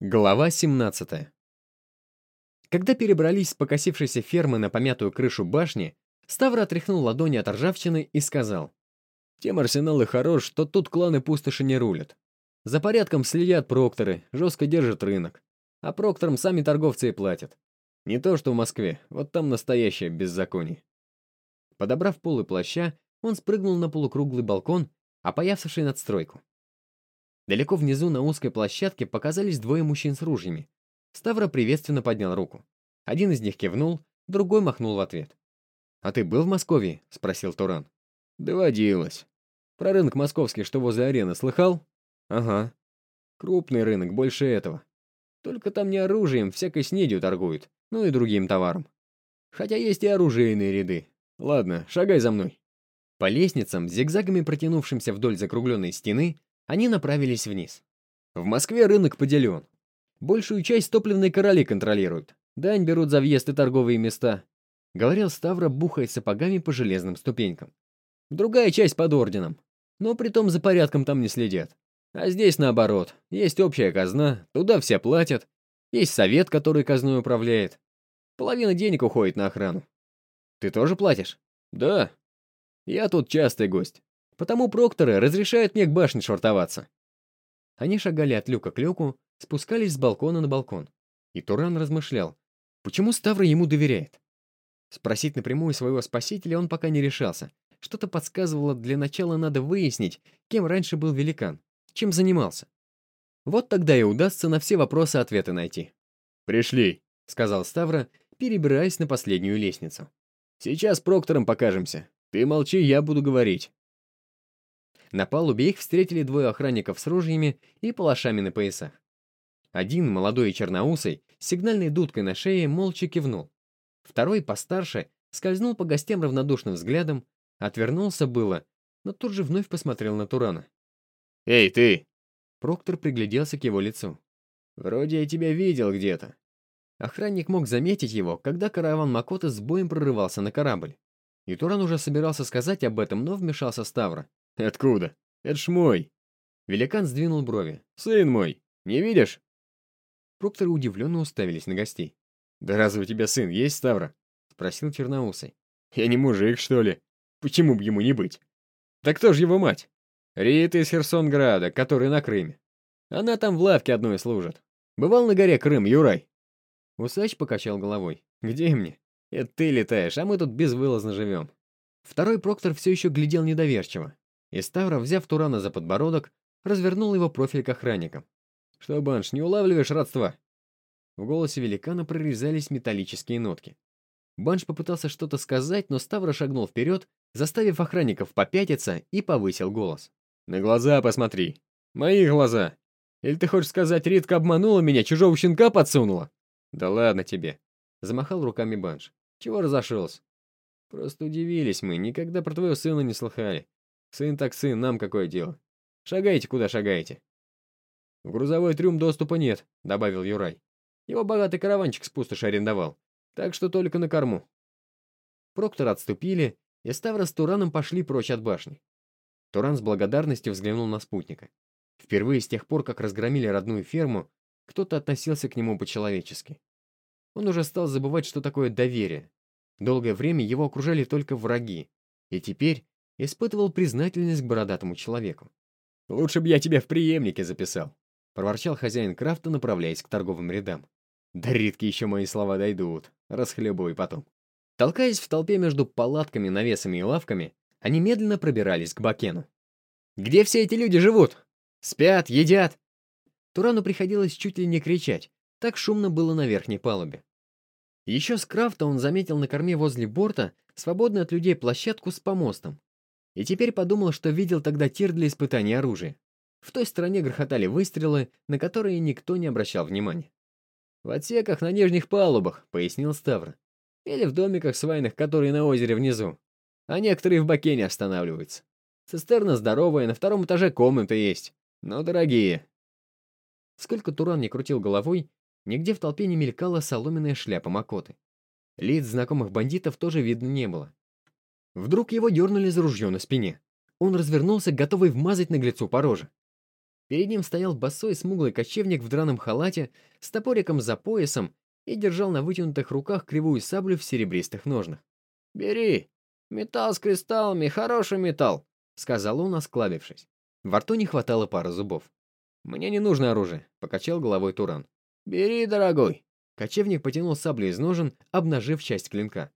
Глава 17. Когда перебрались с покосившейся фермы на помятую крышу башни, Ставр отряхнул ладони от ржавчины и сказал. «Тем арсенал и хорош, что тут кланы пустоши не рулят. За порядком следят прокторы, жестко держат рынок. А прокторам сами торговцы и платят. Не то, что в Москве, вот там настоящее беззаконие». Подобрав полы плаща, он спрыгнул на полукруглый балкон, опоявший надстройку. Далеко внизу на узкой площадке показались двое мужчин с ружьями. Ставра приветственно поднял руку. Один из них кивнул, другой махнул в ответ. «А ты был в Москве?» — спросил Туран. «Доводилось. Про рынок московский, что возле арены, слыхал?» «Ага. Крупный рынок, больше этого. Только там не оружием, всякой снедью торгуют, ну и другим товаром. Хотя есть и оружейные ряды. Ладно, шагай за мной». По лестницам, зигзагами протянувшимся вдоль закругленной стены, они направились вниз. В Москве рынок поделен. Большую часть топливные короли контролируют. Дань берут за въезд и торговые места. Говорил Ставра, бухая сапогами по железным ступенькам. Другая часть под орденом. Но притом за порядком там не следят. А здесь наоборот. Есть общая казна, туда все платят. Есть совет, который казной управляет. Половина денег уходит на охрану. Ты тоже платишь? Да. Я тут частый гость. Потому прокторы разрешают мне к башне швартоваться. Они шагали от люка к люку, спускались с балкона на балкон. И Туран размышлял, почему Ставра ему доверяет. Спросить напрямую своего спасителя он пока не решался. Что-то подсказывало, для начала надо выяснить, кем раньше был великан, чем занимался. Вот тогда и удастся на все вопросы ответы найти. «Пришли», — сказал Ставра, перебираясь на последнюю лестницу. «Сейчас проктором покажемся. Ты молчи, я буду говорить. На палубе их встретили двое охранников с ружьями и палашами на поясах. Один, молодой и черноусый, с сигнальной дудкой на шее, молча кивнул. Второй, постарше, скользнул по гостям равнодушным взглядом, отвернулся было, но тут же вновь посмотрел на Турана. «Эй, ты!» Проктор пригляделся к его лицу. «Вроде я тебя видел где-то». Охранник мог заметить его, когда караван Макота с боем прорывался на корабль. И Туран уже собирался сказать об этом, но вмешался Ставра. «Откуда? Это ж мой!» Великан сдвинул брови. «Сын мой! Не видишь?» Прокторы удивленно уставились на гостей. «Да разве у тебя сын есть, Ставра?» Спросил Черноусый. «Я не мужик, что ли? Почему бы ему не быть?» «Да кто же его мать?» «Рита из Херсонграда, который на Крыме. Она там в лавке одной служит. Бывал на горе Крым, Юрай?» Усач покачал головой. «Где мне? Это ты летаешь, а мы тут безвылазно живем». Второй проктор все еще глядел недоверчиво. И Ставра, взяв Турана за подбородок, развернул его профиль к охранникам. «Что, Банш, не улавливаешь родства?» В голосе великана прорезались металлические нотки. Банш попытался что-то сказать, но Ставра шагнул вперед, заставив охранников попятиться и повысил голос. «На глаза посмотри! Мои глаза! Или ты хочешь сказать, Ритка обманула меня, чужого щенка подсунула?» «Да ладно тебе!» — замахал руками Банш. «Чего разошелся?» «Просто удивились мы, никогда про твоего сына не слыхали. Сын так сын, нам какое дело? Шагайте, куда шагаете. В грузовой трюм доступа нет, добавил Юрай. Его богатый караванчик с пустоши арендовал, так что только на корму. Проктор отступили, и Ставра с Тураном пошли прочь от башни. Туран с благодарностью взглянул на спутника. Впервые с тех пор, как разгромили родную ферму, кто-то относился к нему по-человечески. Он уже стал забывать, что такое доверие. Долгое время его окружали только враги, и теперь испытывал признательность к бородатому человеку. «Лучше бы я тебя в преемнике записал», — проворчал хозяин крафта, направляясь к торговым рядам. «До Ритки еще мои слова дойдут, расхлебывай потом». Толкаясь в толпе между палатками, навесами и лавками, они медленно пробирались к Бакену. «Где все эти люди живут? Спят, едят?» Турану приходилось чуть ли не кричать, так шумно было на верхней палубе. Еще с крафта он заметил на корме возле борта свободную от людей площадку с помостом, и теперь подумал, что видел тогда тир для испытания оружия. В той стороне грохотали выстрелы, на которые никто не обращал внимания. «В отсеках на нижних палубах», — пояснил Ставр. «Или в домиках свайных, которые на озере внизу. А некоторые в Бакене останавливаются. Цистерна здоровая, на втором этаже комнаты есть, но дорогие». Сколько Туран не крутил головой, нигде в толпе не мелькала соломенная шляпа Макоты. Лиц знакомых бандитов тоже видно не было. Вдруг его дернули за ружье на спине. Он развернулся, готовый вмазать наглецу по роже. Перед ним стоял босой смуглый кочевник в драном халате с топориком за поясом и держал на вытянутых руках кривую саблю в серебристых ножнах. «Бери! Металл с кристаллами, хороший металл!» — сказал он, осклабившись. Во рту не хватало пары зубов. «Мне не нужно оружие», — покачал головой Туран. «Бери, дорогой!» Кочевник потянул саблю из ножен, обнажив часть клинка.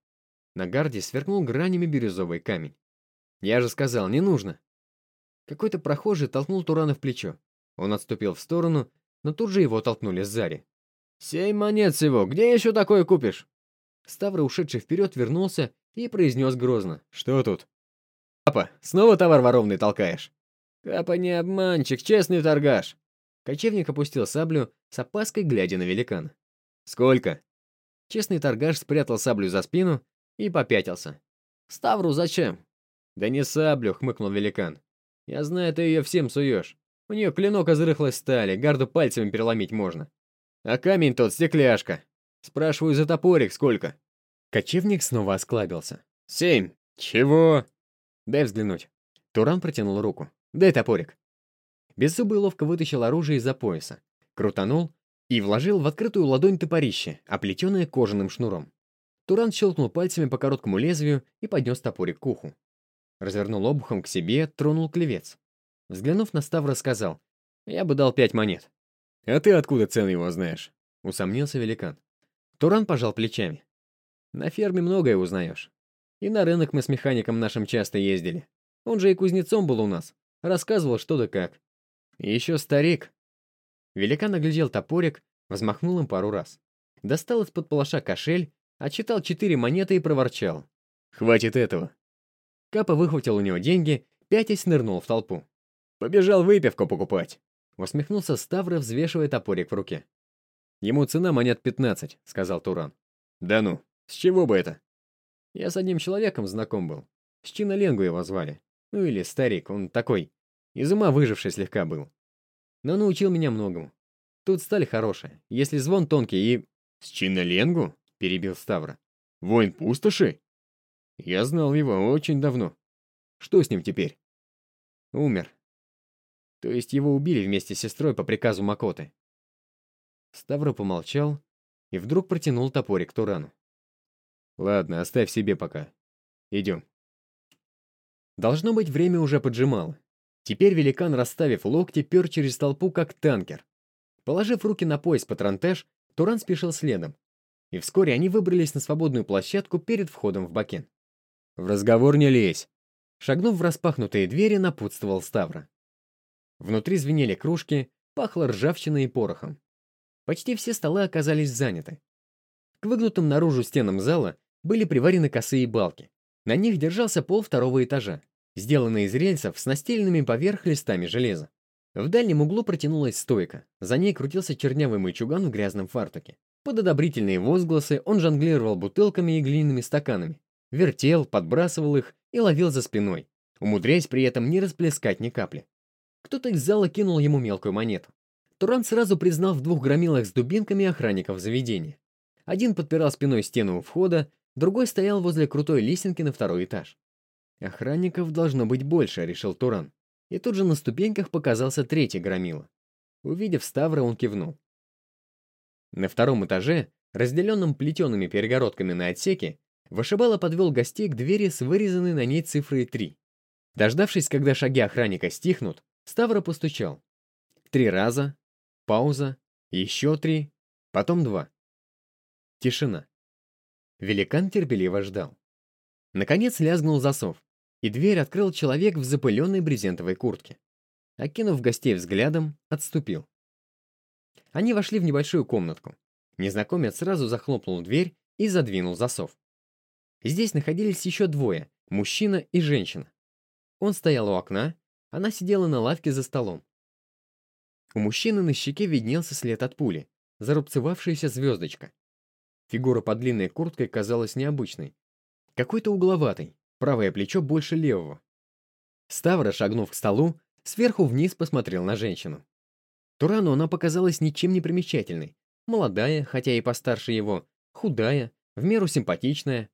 На гарде сверкнул гранями бирюзовый камень. «Я же сказал, не нужно!» Какой-то прохожий толкнул Турана в плечо. Он отступил в сторону, но тут же его толкнули сзади. «Семь монет всего! Где еще такое купишь?» Ставра, ушедший вперед, вернулся и произнес грозно. «Что тут?» «Папа, снова товар воровный толкаешь?» «Капа не обманщик, честный торгаш!» Кочевник опустил саблю, с опаской глядя на великана. «Сколько?» Честный торгаш спрятал саблю за спину и попятился. «Ставру зачем?» «Да не саблю», — хмыкнул великан. «Я знаю, ты ее всем суешь. У нее клинок из рыхлой стали, гарду пальцами переломить можно. А камень тот стекляшка. Спрашиваю за топорик сколько?» Кочевник снова осклабился. «Семь. Чего?» «Дай взглянуть». Туран протянул руку. «Дай топорик». Беззубый ловко вытащил оружие из-за пояса, крутанул и вложил в открытую ладонь топорище, оплетенное кожаным шнуром. Туран щелкнул пальцами по короткому лезвию и поднес топорик к уху. Развернул обухом к себе, тронул клевец. Взглянув на Ставра, сказал, «Я бы дал пять монет». «А ты откуда цены его знаешь?» — усомнился великан. Туран пожал плечами. «На ферме многое узнаешь. И на рынок мы с механиком нашим часто ездили. Он же и кузнецом был у нас. Рассказывал что да как. И еще старик». Великан оглядел топорик, взмахнул им пару раз. Достал из-под палаша кошель отчитал четыре монеты и проворчал. «Хватит этого». Капа выхватил у него деньги, пятясь нырнул в толпу. «Побежал выпивку покупать», — усмехнулся Ставра, взвешивая топорик в руке. «Ему цена монет пятнадцать», — сказал Туран. «Да ну, с чего бы это?» «Я с одним человеком знаком был. С Чиноленгу его звали. Ну или старик, он такой. Из ума выживший слегка был. Но научил меня многому. Тут сталь хорошая, если звон тонкий и...» «С Чиноленгу?» Перебил Ставра. «Воин пустоши? Я знал его очень давно. Что с ним теперь?» «Умер. То есть его убили вместе с сестрой по приказу Макоты». Ставра помолчал и вдруг протянул топорик Турану. «Ладно, оставь себе пока. Идем». Должно быть, время уже поджимало. Теперь великан, расставив локти, пер через толпу, как танкер. Положив руки на пояс патронтеж, Туран спешил следом, и вскоре они выбрались на свободную площадку перед входом в Бакен. «В разговор не лезь!» Шагнув в распахнутые двери, напутствовал Ставра. Внутри звенели кружки, пахло ржавчиной и порохом. Почти все столы оказались заняты. К выгнутым наружу стенам зала были приварены косые балки. На них держался пол второго этажа, сделанный из рельсов с настеленными поверх листами железа. В дальнем углу протянулась стойка, за ней крутился чернявый мальчуган в грязном фартуке. Под одобрительные возгласы он жонглировал бутылками и глиняными стаканами, вертел, подбрасывал их и ловил за спиной, умудряясь при этом не расплескать ни капли. Кто-то из зала кинул ему мелкую монету. Туран сразу признал в двух громилах с дубинками охранников заведения. Один подпирал спиной стену у входа, другой стоял возле крутой лесенки на второй этаж. Охранников должно быть больше, решил Туран. И тут же на ступеньках показался третий громила. Увидев Ставра, он кивнул. На втором этаже, разделенном плетеными перегородками на отсеки, Вышибала подвел гостей к двери с вырезанной на ней цифрой 3. Дождавшись, когда шаги охранника стихнут, Ставра постучал. Три раза, пауза, еще три, потом два. Тишина. Великан терпеливо ждал. Наконец лязгнул засов, и дверь открыл человек в запыленной брезентовой куртке. Окинув гостей взглядом, отступил. Они вошли в небольшую комнатку. Незнакомец сразу захлопнул дверь и задвинул засов. Здесь находились еще двое, мужчина и женщина. Он стоял у окна, она сидела на лавке за столом. У мужчины на щеке виднелся след от пули, зарубцевавшаяся звездочка. Фигура под длинной курткой казалась необычной. Какой-то угловатый, правое плечо больше левого. Ставра, шагнув к столу, сверху вниз посмотрел на женщину. Турану она показалась ничем не примечательной. Молодая, хотя и постарше его, худая, в меру симпатичная.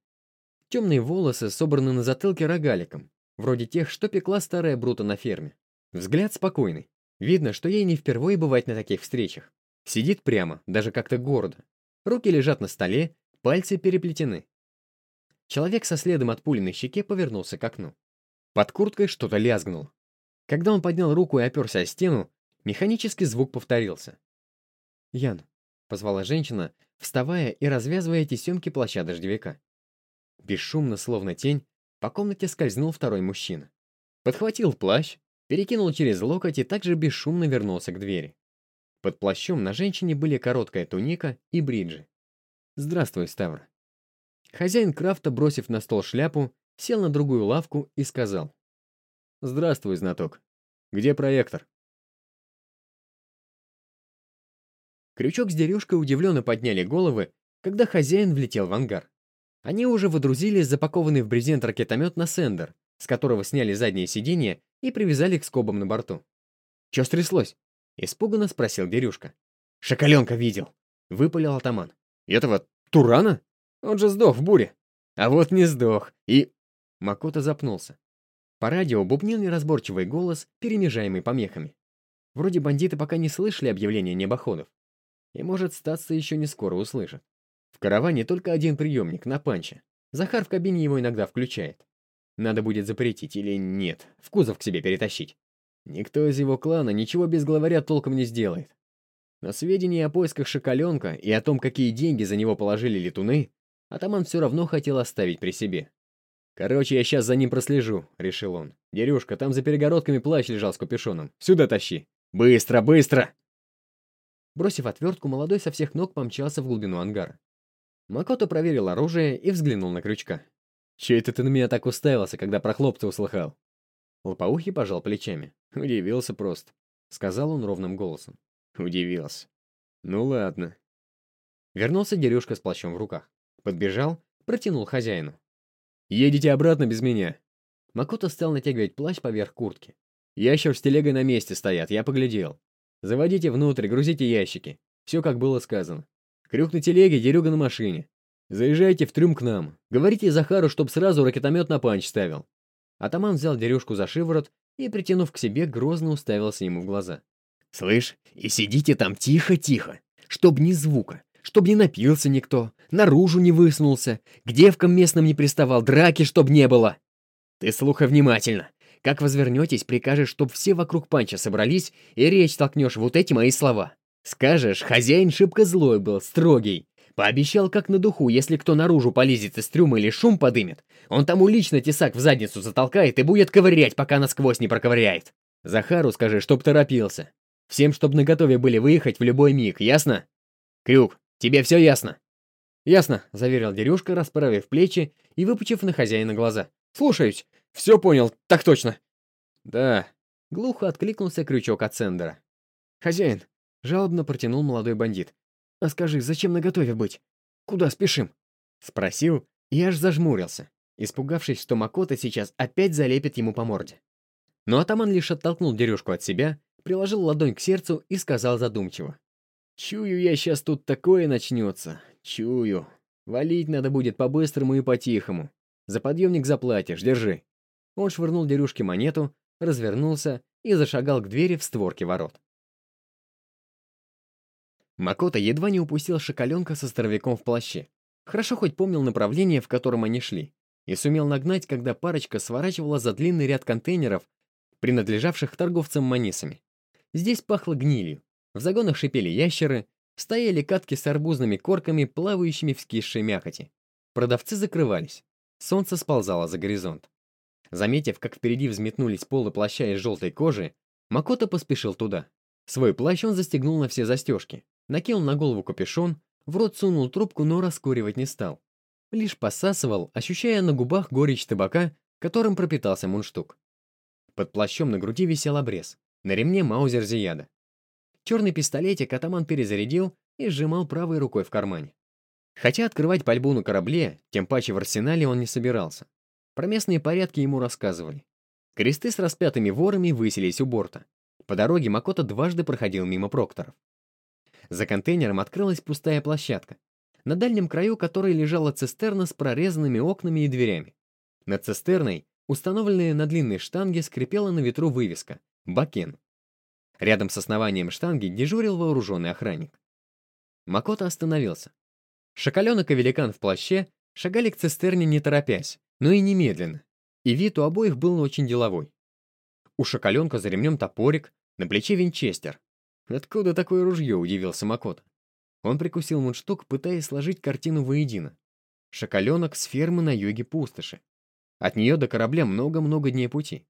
Темные волосы собраны на затылке рогаликом, вроде тех, что пекла старая Брута на ферме. Взгляд спокойный, Видно, что ей не впервые бывать на таких встречах. Сидит прямо, даже как-то гордо. Руки лежат на столе, пальцы переплетены. Человек со следом от пули на щеке повернулся к окну. Под курткой что-то лязгнуло. Когда он поднял руку и оперся о стену, механический звук повторился. «Ян», — позвала женщина, вставая и развязывая тесемки плаща дождевика. Бесшумно, словно тень, по комнате скользнул второй мужчина. Подхватил плащ, перекинул через локоть и также бесшумно вернулся к двери. Под плащом на женщине были короткая туника и бриджи. «Здравствуй, Ставр». Хозяин крафта, бросив на стол шляпу, сел на другую лавку и сказал. «Здравствуй, знаток. Где проектор?» Крючок с дерюшкой удивленно подняли головы, когда хозяин влетел в ангар. Они уже выдрузили запакованный в брезент ракетомет на сендер, с которого сняли заднее сиденье и привязали к скобам на борту. «Чё стряслось?» — испуганно спросил Дерюшка. «Шоколенка видел!» — выпалил атаман. «Этого Турана? Он же сдох в буре!» «А вот не сдох, и...» Макото запнулся. По радио бубнил неразборчивый голос, перемежаемый помехами. Вроде бандиты пока не слышали объявления небоходов. И, может, статься еще не скоро услышат. В караване только один приемник, на панче. Захар в кабине его иногда включает. Надо будет запретить или нет, в кузов к себе перетащить. Никто из его клана ничего без главаря толком не сделает. Но сведения о поисках Шоколенка и о том, какие деньги за него положили летуны, атаман все равно хотел оставить при себе. «Короче, я сейчас за ним прослежу», — решил он. «Дерюшка, там за перегородками плащ лежал с капюшоном. Сюда тащи!» «Быстро, быстро!» Бросив отвертку, молодой со всех ног помчался в глубину ангара. Макото проверил оружие и взглянул на крючка. «Че это ты на меня так уставился, когда про хлопца услыхал?» Лопоухий пожал плечами. «Удивился просто», — сказал он ровным голосом. «Удивился. Ну ладно». Вернулся Дерюшка с плащом в руках. Подбежал, протянул хозяину. «Едете обратно без меня». Макото стал натягивать плащ поверх куртки. Ящер с телегой на месте стоят, я поглядел. Заводите внутрь, грузите ящики. Все, как было сказано. Крюк на телеге, дерюга на машине. Заезжайте в трюм к нам. Говорите Захару, чтоб сразу ракетомет на панч ставил. Атаман взял дерюшку за шиворот и, притянув к себе, грозно уставился ему в глаза. «Слышь, и сидите там тихо-тихо, чтоб ни звука, чтоб не напился никто, наружу не высунулся, к девкам местным не приставал, драки чтоб не было. Ты слухай внимательно. Как возвернетесь, прикажешь, чтоб все вокруг панча собрались, и речь толкнешь вот эти мои слова. Скажешь, хозяин шибко злой был, строгий. Пообещал как на духу, если кто наружу полезет из трюма или шум подымет, он тому лично тесак в задницу затолкает и будет ковырять, пока насквозь не проковыряет. Захару скажи, чтоб торопился. Всем, чтоб наготове были выехать в любой миг, ясно? Крюк, тебе все ясно? Ясно, заверил Дерюшка, расправив плечи и выпучив на хозяина глаза. Слушаюсь. Все понял, так точно. Да. Глухо откликнулся крючок от Сендера. Хозяин, жалобно протянул молодой бандит. А скажи, зачем наготове быть? Куда спешим? Спросил и аж зажмурился, испугавшись, что Макота сейчас опять залепит ему по морде. Но атаман лишь оттолкнул дерюшку от себя, приложил ладонь к сердцу и сказал задумчиво. «Чую я сейчас тут такое начнется. Чую. Валить надо будет по-быстрому и по-тихому. За подъемник заплатишь, держи». Он швырнул дерюшке монету, развернулся и зашагал к двери в створке ворот. Макота едва не упустил шоколенка со здоровяком в плаще. Хорошо хоть помнил направление, в котором они шли, и сумел нагнать, когда парочка сворачивала за длинный ряд контейнеров, принадлежавших торговцам манисами. Здесь пахло гнилью, в загонах шипели ящеры, стояли катки с арбузными корками, плавающими в скисшей мякоти. Продавцы закрывались. Солнце сползало за горизонт. Заметив, как впереди взметнулись полы плаща из желтой кожи, Макото поспешил туда. Свой плащ он застегнул на все застежки, накинул на голову капюшон, в рот сунул трубку, но раскуривать не стал. Лишь посасывал, ощущая на губах горечь табака, которым пропитался мундштук. Под плащом на груди висел обрез, на ремне маузер Зияда. Черный пистолетик атаман перезарядил и сжимал правой рукой в кармане. Хотя открывать пальбу на корабле, тем паче в арсенале он не собирался. Про местные порядки ему рассказывали. Кресты с распятыми ворами высились у борта. По дороге Макото дважды проходил мимо прокторов. За контейнером открылась пустая площадка, на дальнем краю которой лежала цистерна с прорезанными окнами и дверями. Над цистерной, установленная на длинной штанге, скрипела на ветру вывеска «Бакен». Рядом с основанием штанги дежурил вооруженный охранник. Макото остановился. Шоколенок и великан в плаще шагали к цистерне не торопясь, но и немедленно, и вид у обоих был очень деловой. У шоколенка за ремнем топорик, на плече винчестер. Откуда такое ружье, удивился Макото. Он прикусил мундштук, пытаясь сложить картину воедино. Шоколенок с фермы на юге пустоши. От нее до корабля много-много дней пути.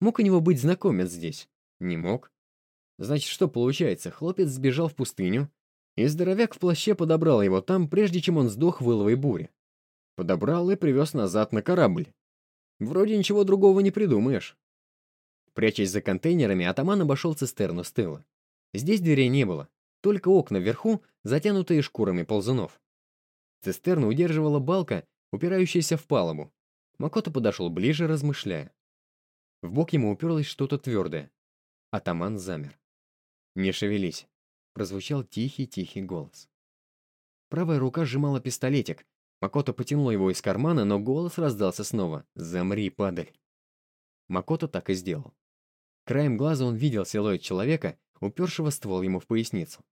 Мог у него быть знакомец здесь? Не мог. Значит, что получается, хлопец сбежал в пустыню, и здоровяк в плаще подобрал его там, прежде чем он сдох в иловой буре. Подобрал и привез назад на корабль. Вроде ничего другого не придумаешь. Прячась за контейнерами, атаман обошел цистерну с тыла. Здесь дверей не было, только окна вверху, затянутые шкурами ползунов. Цистерну удерживала балка, упирающаяся в палубу. Макото подошел ближе, размышляя. В бок ему уперлось что-то твердое. Атаман замер. «Не шевелись», — прозвучал тихий-тихий голос. Правая рука сжимала пистолетик. Макото потянул его из кармана, но голос раздался снова. «Замри, падаль!» Макото так и сделал. Краем глаза он видел силуэт человека, упершего ствол ему в поясницу.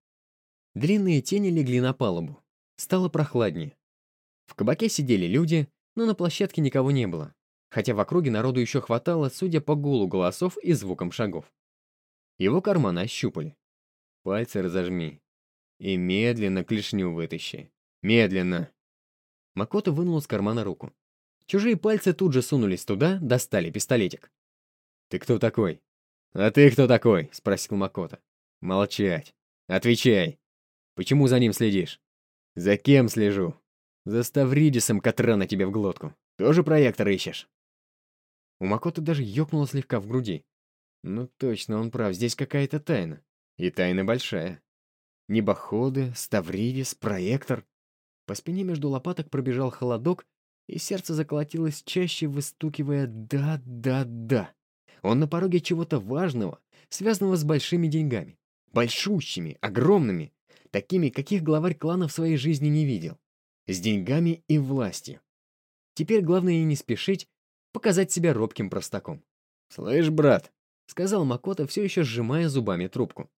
Длинные тени легли на палубу. Стало прохладнее. В кабаке сидели люди, но на площадке никого не было, хотя в округе народу еще хватало, судя по гулу голосов и звукам шагов. Его карманы ощупали. Пальцы разожми. И медленно клешню вытащи. Медленно. Макото вынул из кармана руку. Чужие пальцы тут же сунулись туда, достали пистолетик. «Ты кто такой?» «А ты кто такой?» — спросил Макото. «Молчать. Отвечай. Почему за ним следишь?» «За кем слежу?» «За Ставридисом, Катрана тебе в глотку. Тоже проектор ищешь?» У Макото даже ёкнуло слегка в груди. Ну точно, он прав, здесь какая-то тайна. И тайна большая. Небоходы, Ставридис, проектор. По спине между лопаток пробежал холодок, и сердце заколотилось чаще, выстукивая «да, да, да». Он на пороге чего-то важного, связанного с большими деньгами. Большущими, огромными, такими, каких главарь клана в своей жизни не видел. С деньгами и властью. Теперь главное не спешить, показать себя робким простаком. «Слышь, брат», — сказал Макото, все еще сжимая зубами трубку.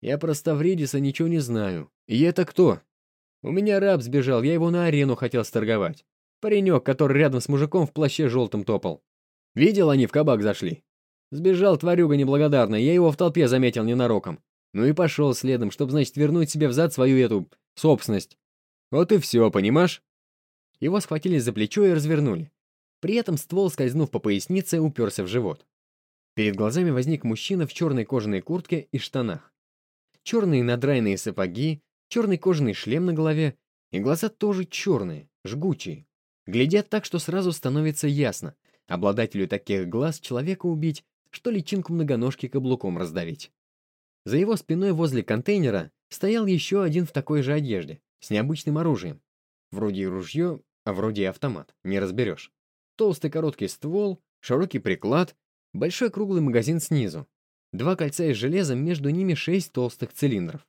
«Я про Ставридиса ничего не знаю. И это кто?» «У меня раб сбежал, я его на арену хотел сторговать. Паренек, который рядом с мужиком в плаще желтым топал. Видел, они в кабак зашли. Сбежал тварюга неблагодарная, я его в толпе заметил ненароком. Ну и пошел следом, чтобы, значит, вернуть себе взад свою эту собственность. Вот и все, понимаешь? Его схватили за плечо и развернули. При этом ствол, скользнув по пояснице, уперся в живот. Перед глазами возник мужчина в черной кожаной куртке и штанах. Черные надрайные сапоги, черный кожаный шлем на голове, и глаза тоже черные, жгучие. Глядят так, что сразу становится ясно. Обладателю таких глаз человека убить что личинку многоножки каблуком раздавить. За его спиной возле контейнера стоял еще один в такой же одежде, с необычным оружием. Вроде и ружье, а вроде и автомат, не разберешь. Толстый короткий ствол, широкий приклад, большой круглый магазин снизу. Два кольца из железа, между ними шесть толстых цилиндров.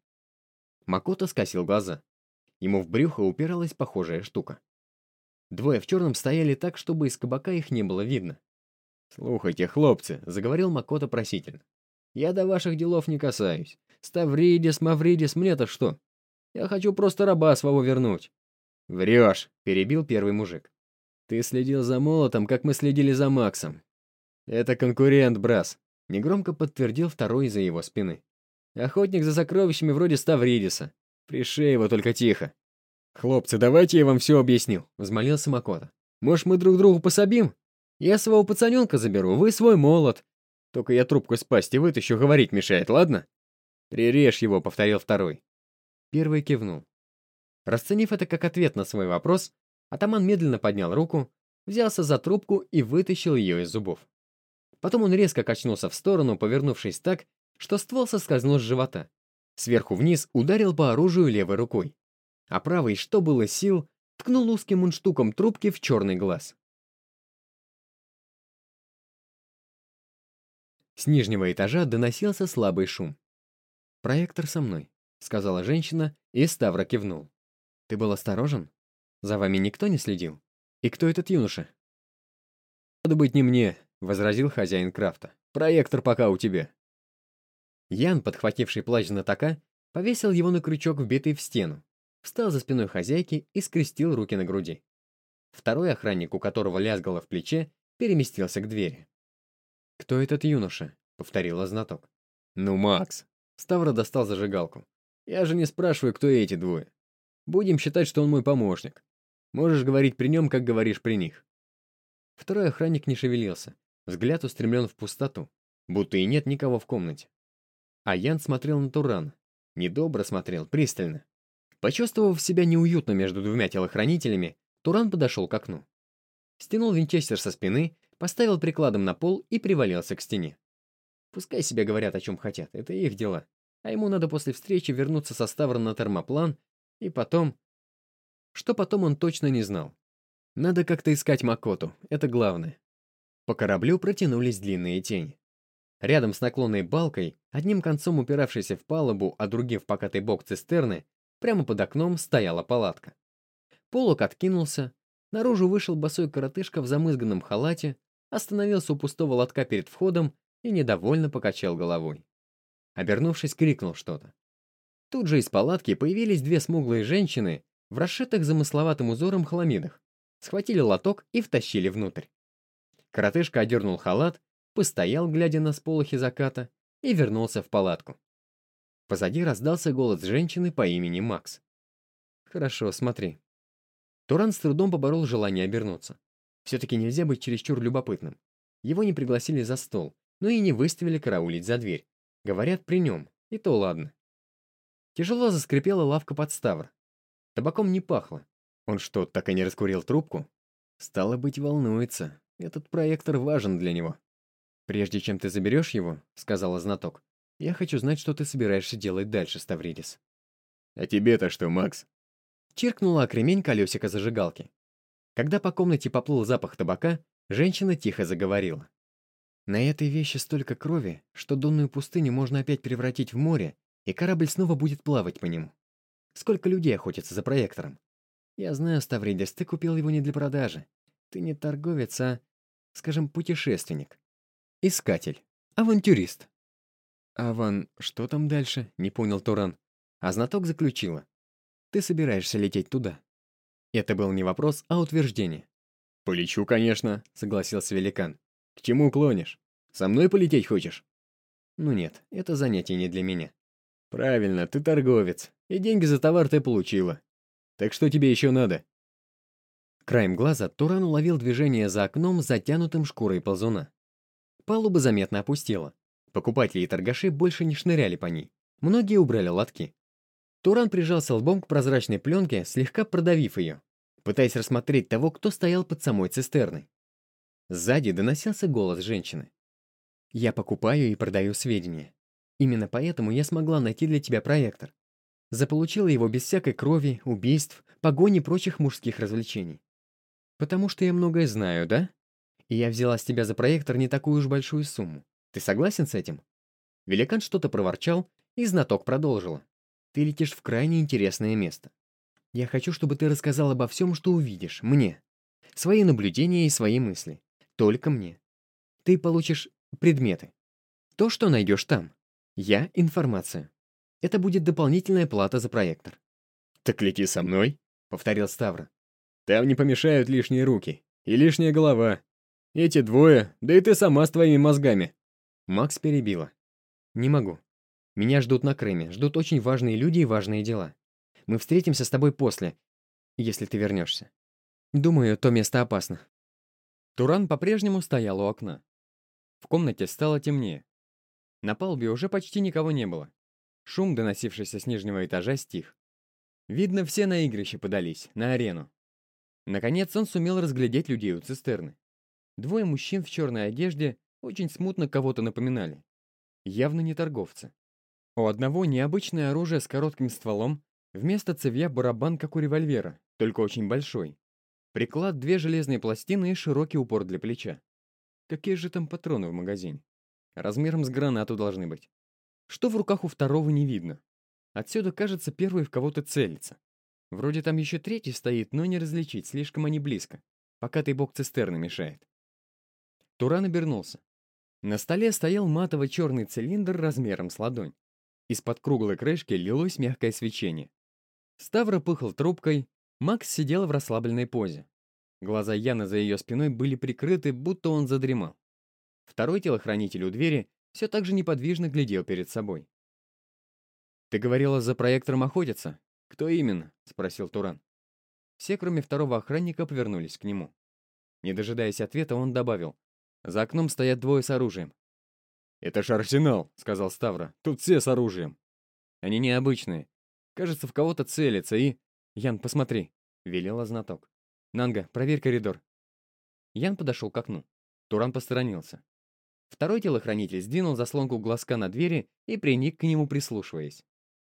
Макото скосил глаза. Ему в брюхо упиралась похожая штука. Двое в черном стояли так, чтобы из кабака их не было видно. «Слухайте, хлопцы», — заговорил Макото просительно. «Я до ваших делов не касаюсь. Ставридис, Мавридис, мне-то что? Я хочу просто раба своего вернуть». «Врешь», — перебил первый мужик. «Ты следил за молотом, как мы следили за Максом». «Это конкурент, Брас», — негромко подтвердил второй из-за его спины. «Охотник за сокровищами вроде Ставридиса. Пришей его только тихо». «Хлопцы, давайте я вам все объясню», — взмолился Макото. «Может, мы друг другу пособим? Я своего пацаненка заберу, вы свой молот. Только я трубку с пасти вытащу, говорить мешает, ладно? Прирежь его, повторил второй. Первый кивнул. Расценив это как ответ на свой вопрос, атаман медленно поднял руку, взялся за трубку и вытащил ее из зубов. Потом он резко качнулся в сторону, повернувшись так, что ствол соскользнул с живота. Сверху вниз ударил по оружию левой рукой. А правой, что было сил, ткнул узким мундштуком трубки в черный глаз. С нижнего этажа доносился слабый шум. «Проектор со мной», — сказала женщина, и Ставра кивнул. «Ты был осторожен? За вами никто не следил? И кто этот юноша?» «Надо быть не мне», — возразил хозяин крафта. «Проектор пока у тебя». Ян, подхвативший плащ знатока, повесил его на крючок, вбитый в стену, встал за спиной хозяйки и скрестил руки на груди. Второй охранник, у которого лязгало в плече, переместился к двери. «Кто этот юноша?» — повторила знаток. «Ну, Макс!» — Ставра достал зажигалку. «Я же не спрашиваю, кто эти двое. Будем считать, что он мой помощник. Можешь говорить при нем, как говоришь при них». Второй охранник не шевелился, взгляд устремлен в пустоту, будто и нет никого в комнате. А Ян смотрел на Турана. Недобро смотрел, пристально. Почувствовав себя неуютно между двумя телохранителями, Туран подошел к окну. Стянул винчестер со спины, поставил прикладом на пол и привалился к стене. Пускай себе говорят, о чем хотят, это их дела. А ему надо после встречи вернуться со Ставром на термоплан, и потом... Что потом он точно не знал. Надо как-то искать Макоту, это главное. По кораблю протянулись длинные тени. Рядом с наклонной балкой, одним концом упиравшейся в палубу, а другим в покатый бок цистерны, прямо под окном стояла палатка. Полок откинулся, наружу вышел босой коротышка в замызганном халате, остановился у пустого лотка перед входом и недовольно покачал головой. Обернувшись, крикнул что-то. Тут же из палатки появились две смуглые женщины в расшитых замысловатым узором хламидах, схватили лоток и втащили внутрь. Коротышка одернул халат, постоял, глядя на сполохи заката, и вернулся в палатку. Позади раздался голос женщины по имени Макс. «Хорошо, смотри». Туран с трудом поборол желание обернуться. Все-таки нельзя быть чересчур любопытным. Его не пригласили за стол, но и не выставили караулить за дверь. Говорят, при нем, и то ладно. Тяжело заскрипела лавка под ставр. Табаком не пахло. Он что, так и не раскурил трубку? Стало быть, волнуется. Этот проектор важен для него. «Прежде чем ты заберешь его», — сказала знаток, «я хочу знать, что ты собираешься делать дальше, Ставридис». «А тебе-то что, Макс?» Чиркнула окремень колесико зажигалки. Когда по комнате поплыл запах табака, женщина тихо заговорила. На этой вещи столько крови, что донную пустыню можно опять превратить в море, и корабль снова будет плавать по нему. Сколько людей охотятся за проектором? Я знаю, Ставридис, ты купил его не для продажи. Ты не торговец, а, скажем, путешественник. Искатель. Авантюрист. Аван, что там дальше? Не понял Туран. А знаток заключила. Ты собираешься лететь туда. Это был не вопрос, а утверждение. «Полечу, конечно», — согласился великан. К чему клонишь? Со мной полететь хочешь? Ну нет, это занятие не для меня. Правильно, ты торговец, и деньги за товар ты получила. Так что тебе еще надо? Краем глаза Туран уловил движение за окном, затянутым шкурой ползуна. Палуба заметно опустела. Покупатели и торгаши больше не шныряли по ней. Многие убрали лотки. Туран прижался лбом к прозрачной пленке, слегка продавив ее, пытаясь рассмотреть того, кто стоял под самой цистерной. Сзади доносился голос женщины. «Я покупаю и продаю сведения. Именно поэтому я смогла найти для тебя проектор. Заполучила его без всякой крови, убийств, погони прочих мужских развлечений. Потому что я многое знаю, да? И я взяла с тебя за проектор не такую уж большую сумму. Ты согласен с этим?» Великан что-то проворчал, и знаток продолжила. «Ты летишь в крайне интересное место. Я хочу, чтобы ты рассказал обо всем, что увидишь, мне. Свои наблюдения и свои мысли. Только мне. Ты получишь предметы. То, что найдешь там. Я — информацию. Это будет дополнительная плата за проектор. «Так лети со мной», — повторил Ставра. «Там не помешают лишние руки и лишняя голова. Эти двое, да и ты сама с твоими мозгами». Макс перебила. «Не могу. Меня ждут на Крыме, ждут очень важные люди и важные дела. Мы встретимся с тобой после, если ты вернешься. Думаю, то место опасно. Туран по-прежнему стоял у окна. В комнате стало темнее. На палубе уже почти никого не было. Шум, доносившийся с нижнего этажа, стих. Видно, все на игрище подались, на арену. Наконец он сумел разглядеть людей у цистерны. Двое мужчин в черной одежде очень смутно кого-то напоминали. Явно не торговцы. У одного необычное оружие с коротким стволом, вместо цевья барабан, как у револьвера, только очень большой. Приклад, две железные пластины и широкий упор для плеча. Какие же там патроны в магазине? Размером с гранату должны быть. Что в руках у второго не видно. Отсюда, кажется, первый в кого-то целится. Вроде там еще третий стоит, но не различить, слишком они близко. Пока ты бок цистерны мешает. Туран обернулся. На столе стоял матово-черный цилиндр размером с ладонь. Из-под круглой крышки лилось мягкое свечение. Ставра пыхал трубкой, Макс сидел в расслабленной позе. Глаза Яны за ее спиной были прикрыты, будто он задремал. Второй телохранитель у двери все так же неподвижно глядел перед собой. «Ты говорила, за проектором охотятся? Кто именно?» — спросил Туран. Все, кроме второго охранника, повернулись к нему. Не дожидаясь ответа, он добавил. «За окном стоят двое с оружием». «Это ж арсенал», — сказал Ставра. «Тут все с оружием». «Они необычные. Кажется, в кого-то целятся и...» «Ян, посмотри», — велела знаток. «Нанга, проверь коридор». Ян подошел к окну. Туран посторонился. Второй телохранитель сдвинул заслонку глазка на двери и приник к нему, прислушиваясь.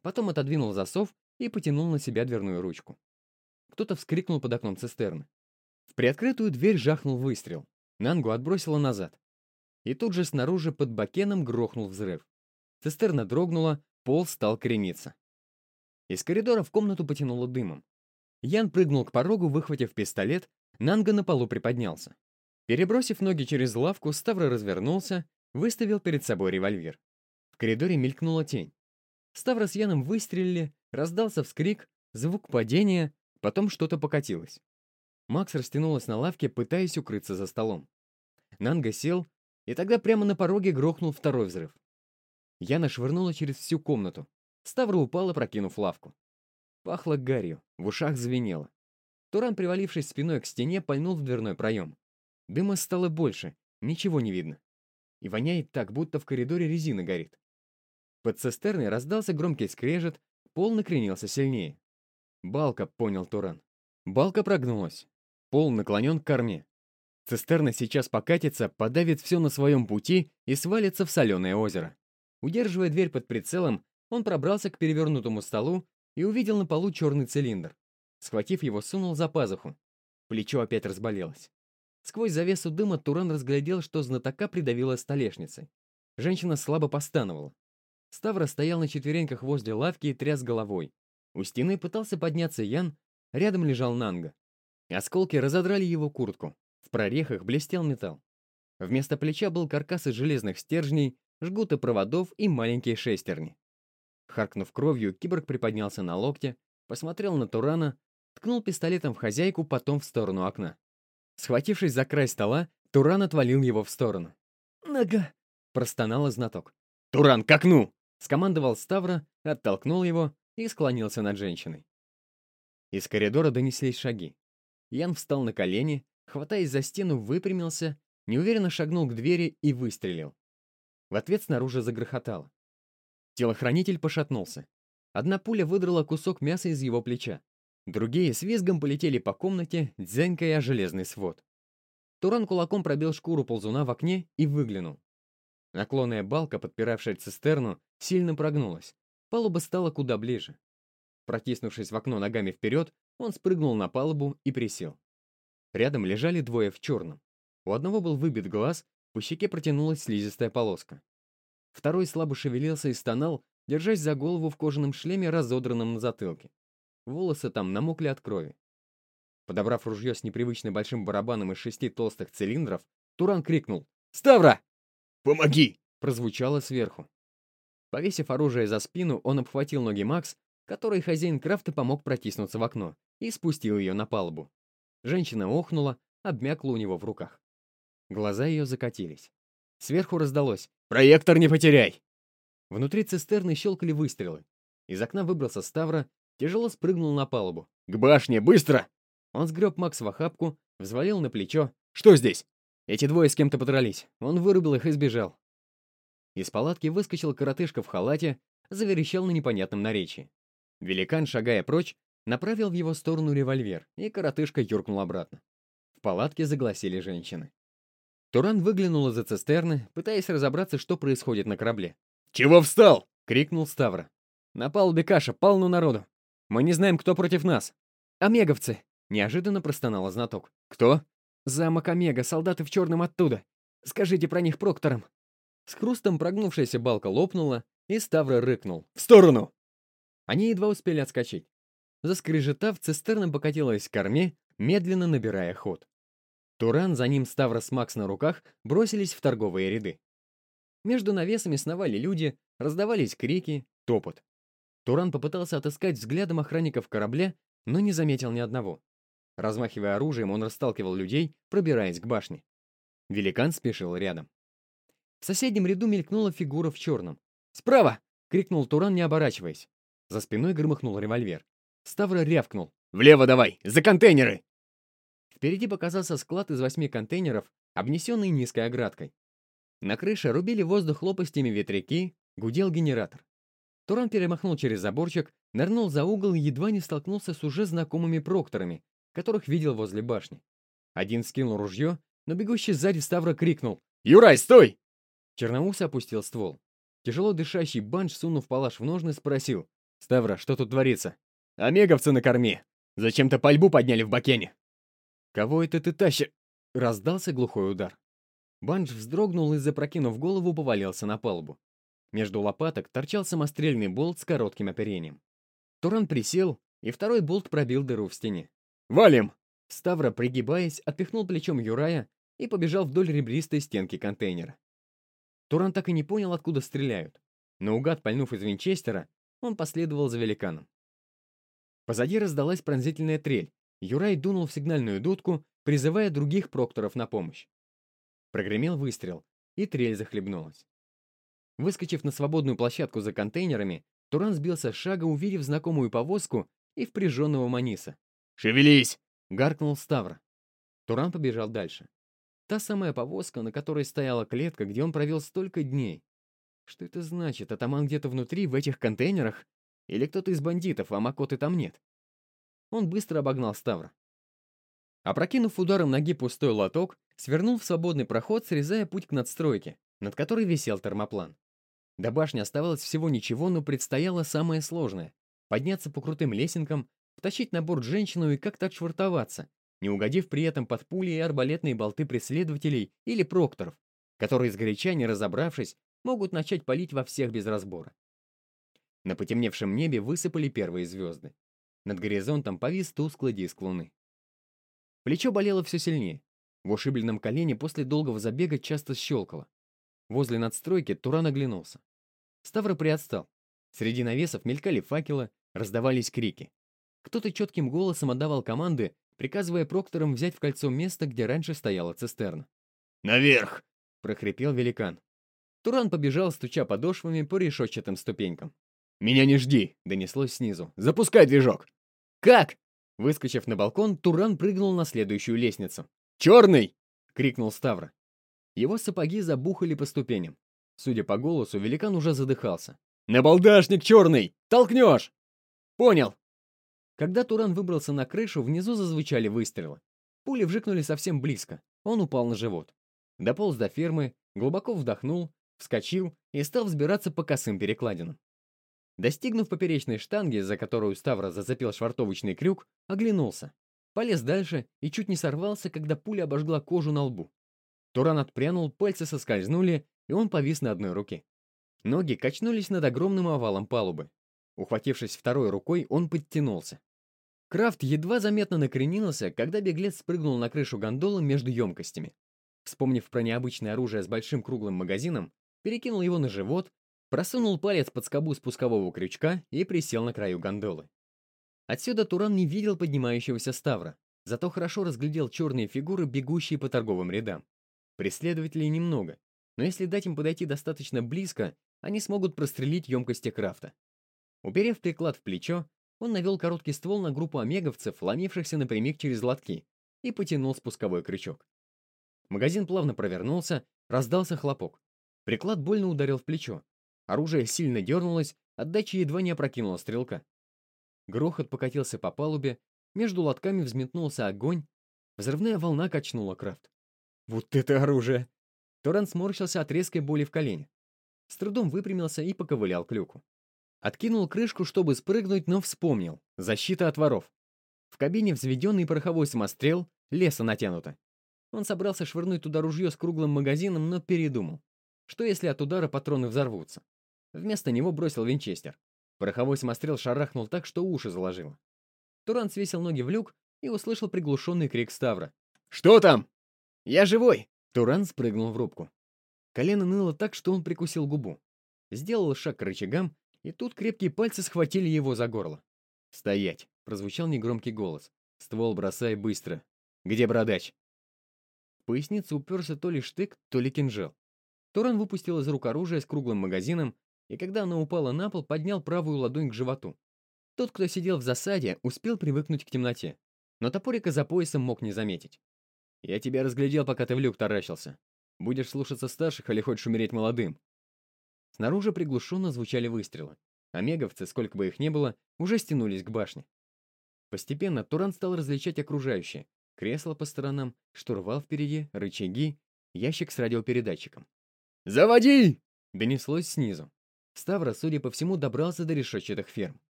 Потом отодвинул засов и потянул на себя дверную ручку. Кто-то вскрикнул под окном цистерны. В приоткрытую дверь жахнул выстрел. Нангу отбросило назад. И тут же снаружи под бакеном грохнул взрыв. Цистерна дрогнула, пол стал крениться. Из коридора в комнату потянуло дымом. Ян прыгнул к порогу, выхватив пистолет, Нанга на полу приподнялся. Перебросив ноги через лавку, Ставра развернулся, выставил перед собой револьвер. В коридоре мелькнула тень. Ставра с Яном выстрелили, раздался вскрик, звук падения, потом что-то покатилось. Макс растянулась на лавке, пытаясь укрыться за столом. Нанга сел, и тогда прямо на пороге грохнул второй взрыв. Яна швырнула через всю комнату. Ставра упала, прокинув лавку. Пахло гарью, в ушах звенело. Туран, привалившись спиной к стене, пальнул в дверной проем. Дыма стало больше, ничего не видно. И воняет так, будто в коридоре резина горит. Под цистерной раздался громкий скрежет, пол накренился сильнее. «Балка», — понял Туран. Балка прогнулась. Пол наклонен к корме. Цистерна сейчас покатится, подавит все на своем пути и свалится в соленое озеро. Удерживая дверь под прицелом, он пробрался к перевернутому столу и увидел на полу черный цилиндр. Схватив его, сунул за пазуху. Плечо опять разболелось. Сквозь завесу дыма Туран разглядел, что знатока придавила столешницей. Женщина слабо постановала. Ставра стоял на четвереньках возле лавки и тряс головой. У стены пытался подняться Ян, рядом лежал Нанга. Осколки разодрали его куртку. В прорехах блестел металл. Вместо плеча был каркас из железных стержней, жгуты проводов и маленькие шестерни. Харкнув кровью, киборг приподнялся на локте, посмотрел на Турана, ткнул пистолетом в хозяйку, потом в сторону окна. Схватившись за край стола, Туран отвалил его в сторону. «Нога!» — простонал знаток. «Туран, к окну!» — скомандовал Ставра, оттолкнул его и склонился над женщиной. Из коридора донеслись шаги. Ян встал на колени, хватаясь за стену, выпрямился, неуверенно шагнул к двери и выстрелил. В ответ снаружи загрохотало. Телохранитель пошатнулся. Одна пуля выдрала кусок мяса из его плеча. Другие с визгом полетели по комнате, дзенькая железный свод. Туран кулаком пробил шкуру ползуна в окне и выглянул. Наклонная балка, подпиравшая цистерну, сильно прогнулась. Палуба стала куда ближе. Протиснувшись в окно ногами вперед, он спрыгнул на палубу и присел. Рядом лежали двое в черном. У одного был выбит глаз, по щеке протянулась слизистая полоска. Второй слабо шевелился и стонал, держась за голову в кожаном шлеме, разодранном на затылке. Волосы там намокли от крови. Подобрав ружье с непривычно большим барабаном из шести толстых цилиндров, Туран крикнул «Ставра!» «Помоги!» прозвучало сверху. Повесив оружие за спину, он обхватил ноги Макс, который хозяин крафта помог протиснуться в окно, и спустил ее на палубу. Женщина охнула, обмякла у него в руках. Глаза ее закатились. Сверху раздалось «Проектор не потеряй!» Внутри цистерны щелкали выстрелы. Из окна выбрался Ставра Тяжело спрыгнул на палубу. «К башне, быстро!» Он сгреб Макс в охапку, взвалил на плечо. «Что здесь?» Эти двое с кем-то подрались. Он вырубил их и сбежал. Из палатки выскочил коротышка в халате, заверещал на непонятном наречии. Великан, шагая прочь, направил в его сторону револьвер, и коротышка юркнул обратно. В палатке загласили женщины. Туран выглянул из-за цистерны, пытаясь разобраться, что происходит на корабле. «Чего встал?» — крикнул Ставра. «На палубе каша, полно народу. Мы не знаем, кто против нас. Омеговцы!» Неожиданно простонала знаток. «Кто?» «Замок Омега, солдаты в черном оттуда. Скажите про них прокторам». С хрустом прогнувшаяся балка лопнула, и Ставра рыкнул. «В сторону!» Они едва успели отскочить. Заскрежетав, цистерна покатилась к корме, медленно набирая ход. Туран, за ним Ставра с Макс на руках, бросились в торговые ряды. Между навесами сновали люди, раздавались крики, топот. Туран попытался отыскать взглядом охранников корабля, но не заметил ни одного. Размахивая оружием, он расталкивал людей, пробираясь к башне. Великан спешил рядом. В соседнем ряду мелькнула фигура в черном. «Справа!» — крикнул Туран, не оборачиваясь. За спиной громыхнул револьвер. Ставра рявкнул. «Влево давай! За контейнеры!» Впереди показался склад из восьми контейнеров, обнесенный низкой оградкой. На крыше рубили воздух лопастями ветряки, гудел генератор. Туран перемахнул через заборчик, нырнул за угол и едва не столкнулся с уже знакомыми прокторами, которых видел возле башни. Один скинул ружье, но бегущий сзади Ставра крикнул «Юрай, стой!» Черноус опустил ствол. Тяжело дышащий банш, сунув палаш в ножны, спросил «Ставра, что тут творится?» «Омеговцы на корме! Зачем-то пальбу подняли в Бакене!» «Кого это ты тащишь?» Раздался глухой удар. Банш вздрогнул и, запрокинув голову, повалился на палубу. Между лопаток торчал самострельный болт с коротким оперением. Туран присел, и второй болт пробил дыру в стене. «Валим!» Ставра, пригибаясь, отпихнул плечом Юрая и побежал вдоль ребристой стенки контейнера. Туран так и не понял, откуда стреляют. Но угад, пальнув из винчестера, он последовал за великаном. Позади раздалась пронзительная трель. Юрай дунул в сигнальную дудку, призывая других прокторов на помощь. Прогремел выстрел, и трель захлебнулась. Выскочив на свободную площадку за контейнерами, Туран сбился с шага, увидев знакомую повозку и впряженного Маниса. «Шевелись!» — гаркнул Ставр. Туран побежал дальше. Та самая повозка, на которой стояла клетка, где он провел столько дней. Что это значит? Атаман где-то внутри, в этих контейнерах? Или кто-то из бандитов, а Макоты там нет? Он быстро обогнал Ставра. Опрокинув ударом ноги пустой лоток, свернул в свободный проход, срезая путь к надстройке, над которой висел термоплан. До башни оставалось всего ничего, но предстояло самое сложное — подняться по крутым лесенкам, втащить на борт женщину и как-то отшвартоваться, не угодив при этом под пули и арбалетные болты преследователей или прокторов, которые, сгоряча не разобравшись, могут начать палить во всех без разбора. На потемневшем небе высыпали первые звезды. Над горизонтом повис тусклый диск луны. Плечо болело все сильнее. В ушибленном колене после долгого забега часто щелкало. Возле надстройки Туран оглянулся. Ставра приотстал. Среди навесов мелькали факелы, раздавались крики. Кто-то четким голосом отдавал команды, приказывая прокторам взять в кольцо место, где раньше стояла цистерна. «Наверх!» — прохрипел великан. Туран побежал, стуча подошвами по решетчатым ступенькам. «Меня не жди!» — донеслось снизу. «Запускай движок!» «Как?» Выскочив на балкон, Туран прыгнул на следующую лестницу. «Черный!» — крикнул Ставра. Его сапоги забухали по ступеням. Судя по голосу, великан уже задыхался. «Набалдашник черный! Толкнешь!» «Понял!» Когда Туран выбрался на крышу, внизу зазвучали выстрелы. Пули вжикнули совсем близко. Он упал на живот. Дополз до фермы, глубоко вдохнул, вскочил и стал взбираться по косым перекладинам. Достигнув поперечной штанги, за которую Ставра зацепил швартовочный крюк, оглянулся. Полез дальше и чуть не сорвался, когда пуля обожгла кожу на лбу. Туран отпрянул, пальцы соскользнули, и он повис на одной руке. Ноги качнулись над огромным овалом палубы. Ухватившись второй рукой, он подтянулся. Крафт едва заметно накренился, когда беглец спрыгнул на крышу гондолы между емкостями. Вспомнив про необычное оружие с большим круглым магазином, перекинул его на живот, просунул палец под скобу спускового крючка и присел на краю гондолы. Отсюда Туран не видел поднимающегося Ставра, зато хорошо разглядел черные фигуры, бегущие по торговым рядам. Преследователей немного, но если дать им подойти достаточно близко, они смогут прострелить емкости крафта. Уперев приклад в плечо, он навел короткий ствол на группу омеговцев, ломившихся напрямик через лотки, и потянул спусковой крючок. Магазин плавно провернулся, раздался хлопок. Приклад больно ударил в плечо. Оружие сильно дернулось, отдача едва не опрокинула стрелка. Грохот покатился по палубе, между лотками взметнулся огонь, взрывная волна качнула крафт. «Вот это оружие!» Торрен сморщился от резкой боли в колене. С трудом выпрямился и поковылял к люку. Откинул крышку, чтобы спрыгнуть, но вспомнил. Защита от воров. В кабине взведенный пороховой самострел, леса натянуто. Он собрался швырнуть туда ружье с круглым магазином, но передумал. Что если от удара патроны взорвутся? Вместо него бросил винчестер. Пороховой самострел шарахнул так, что уши заложило. Туран свесил ноги в люк и услышал приглушенный крик Ставра. «Что там?» «Я живой!» Туран спрыгнул в рубку. Колено ныло так, что он прикусил губу. Сделал шаг к рычагам, и тут крепкие пальцы схватили его за горло. «Стоять!» — прозвучал негромкий голос. «Ствол бросай быстро. Где бородач?» В поясницу уперся то ли штык, то ли кинжал. Туран выпустил из рук оружие с круглым магазином, и когда оно упало на пол, поднял правую ладонь к животу. Тот, кто сидел в засаде, успел привыкнуть к темноте, но топорика за поясом мог не заметить. «Я тебя разглядел, пока ты в люк таращился. Будешь слушаться старших или хочешь умереть молодым?» Снаружи приглушенно звучали выстрелы. Омеговцы, сколько бы их ни было, уже стянулись к башне. Постепенно Туран стал различать окружающее. Кресло по сторонам, штурвал впереди, рычаги, ящик с радиопередатчиком. «Заводи!» — донеслось снизу. Ставра, судя по всему, добрался до решетчатых ферм.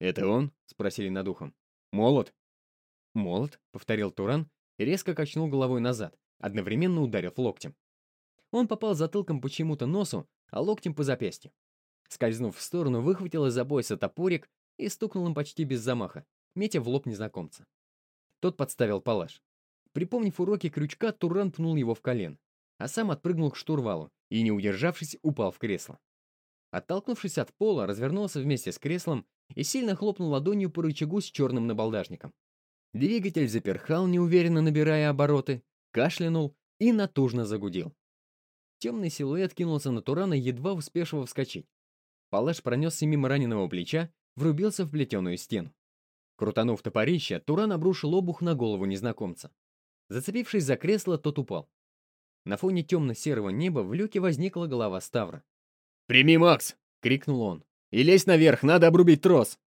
«Это он?» — спросили над ухом. «Молот». «Молот», — повторил Туран и резко качнул головой назад, одновременно ударив локтем. Он попал затылком по чему-то носу, а локтем по запястью. Скользнув в сторону, выхватил из-за пояса топорик и стукнул им почти без замаха, метя в лоб незнакомца. Тот подставил палаш. Припомнив уроки крючка, Туран пнул его в колен, а сам отпрыгнул к штурвалу и, не удержавшись, упал в кресло. Оттолкнувшись от пола, развернулся вместе с креслом и сильно хлопнул ладонью по рычагу с черным набалдажником. Двигатель заперхал, неуверенно набирая обороты, кашлянул и натужно загудел. Темный силуэт кинулся на Турана, едва успевшего вскочить. Палаш пронесся мимо раненого плеча, врубился в плетеную стену. Крутанув топорище, Туран обрушил обух на голову незнакомца. Зацепившись за кресло, тот упал. На фоне темно-серого неба в люке возникла голова Ставра. «Прими, Макс!» — крикнул он. «И лезь наверх, надо обрубить трос!»